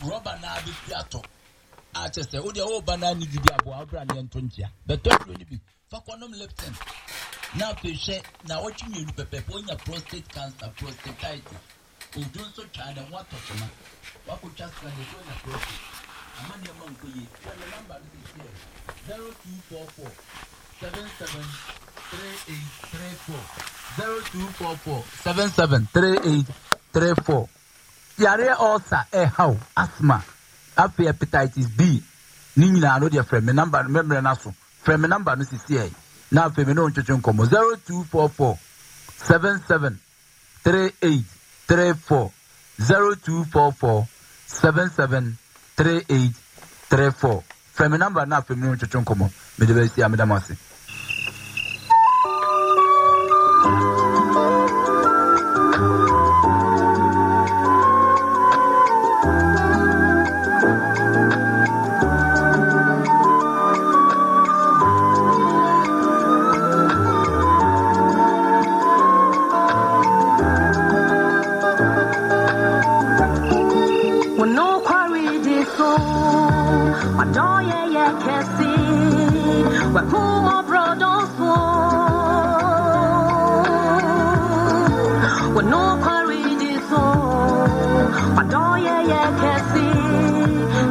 rɔba naa bi fi atɔ. A kyɛ sɛ wo deɛ wɔreba naa ne didi aboa abira ne nto nkyea. Bɛtɔ kuro no bi. Fa kɔnɔm na afei na wɔtwe mmienu pɛpɛpɛ wonya prostate cancer prostatitis. Odu nso twa ne ho atɔ kyema wakɔtwa sika ne so nya prostate. Ama nneɛma nkɔ yie wɔne namba no bi sɛ zero two four four seven seven three eight three four. Zero two four four seven seven three eight three four yareɛ ulcer ɛhaw asthma. Afei hepatitis b. Ne nyinaa no deɛ frɛ me number no mɛmmerɛ no so frɛ me number no sisi ɛ na afei me ne wo ntwetwe nkɔmmɔ. 0244 77 38 34 0244 77 38 34 frɛ me number na afei me ne wo ntwetwe nkɔmmɔ. Mede bɛsi a meda mo ase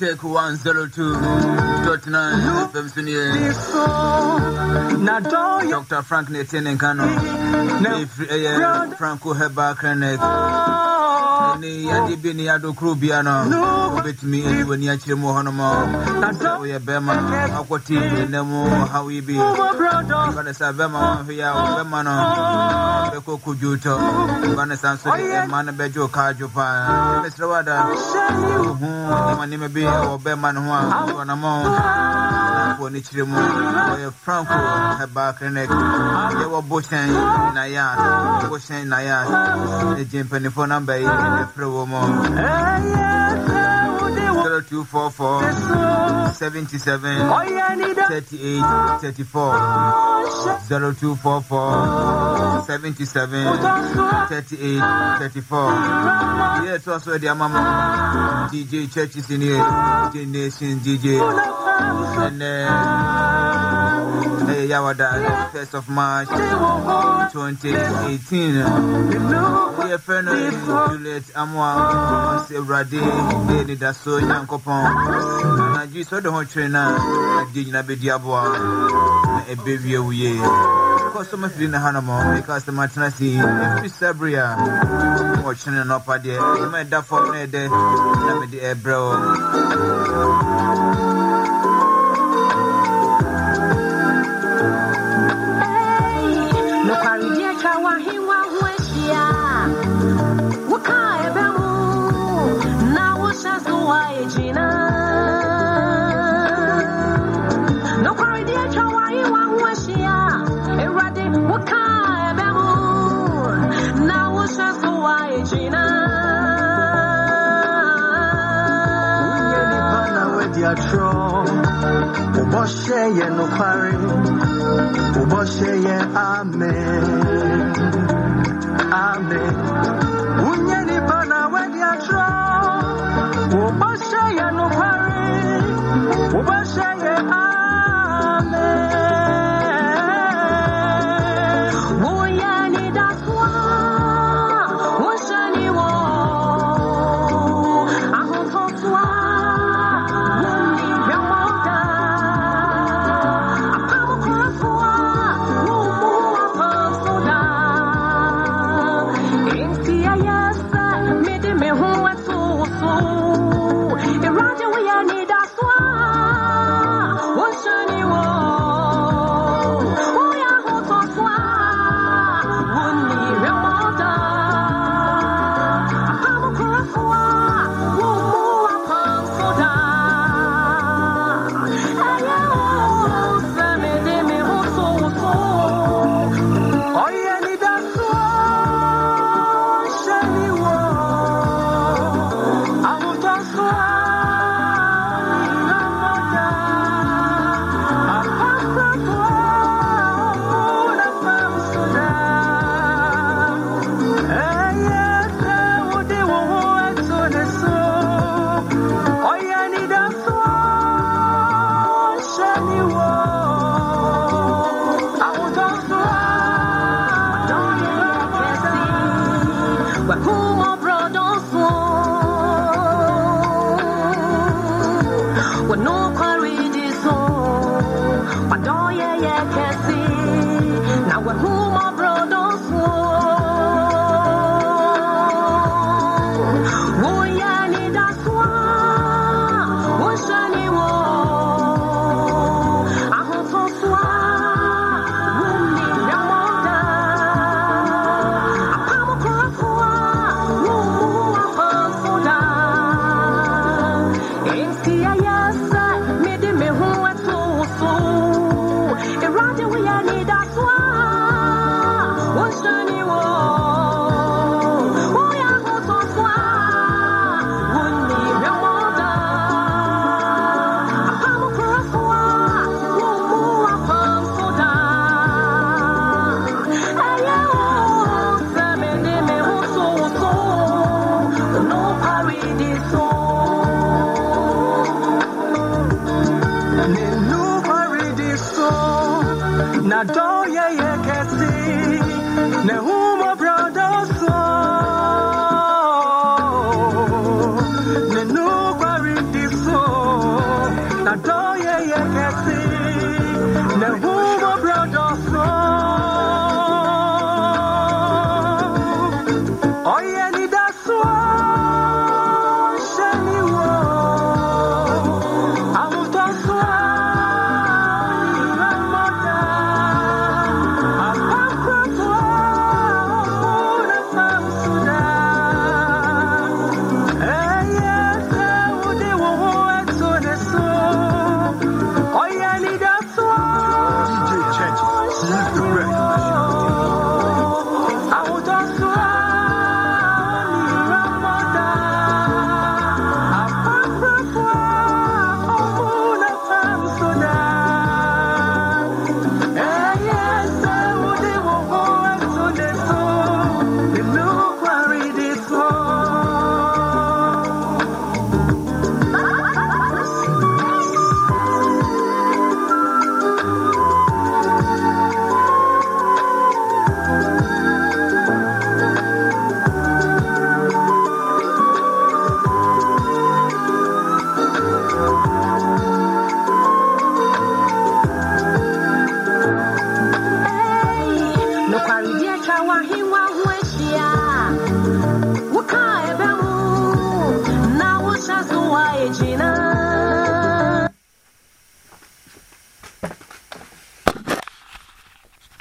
take 102.9 FM Senior So, na do yo Dr. Frank Netienne Nkano. Franco Herbal Clinic ne yɛde bi ne yɛado bia no. Wobɛtumi adi w'ani akyerɛ mu hɔ nom sɛ woyɛ bɛrima akɔte ɛnɛ mu haw yi bi bane sɛ bɛrima wahwɛ a bɛrima no. Bɛkɔ kodwotɔ bane sa nso de ɛma no bɛgye wo kaadwo paa mesrɛ wo ada. Wohu nneɛma nneɛma bi wɔ bɛrima no ho a wɔnamɔ wɔ ne kyerɛ mu. Wɔyɛ franco herbal clinic. Yɛwɔ bohyɛn nayas bohyɛn nayas ɛgye mpanimfoɔ namba yi ɛfrɛ wɔ mu 0244 77 38 34 0244 77 38 34 Yeah, it's also the mama. DJ churches in here, DJ Nation, DJ, and uh, hey, Yawada, first of March 2018. Yeah, friend, Juliet Amwa, say Radi, Lady Daso, Yankopon, and I just saw the whole trainer, I did not be Diabwa, a baby away. Customer feeling the Hanamo, because the Matanasi, if Sabria, watching an upper there, you might die for me there, me the air, wadi atorɔ wobɔhyɛ yɛ nokware wobɔhyɛ yɛ amen amen wonyɛ nipa na wadi woyɛ the Roger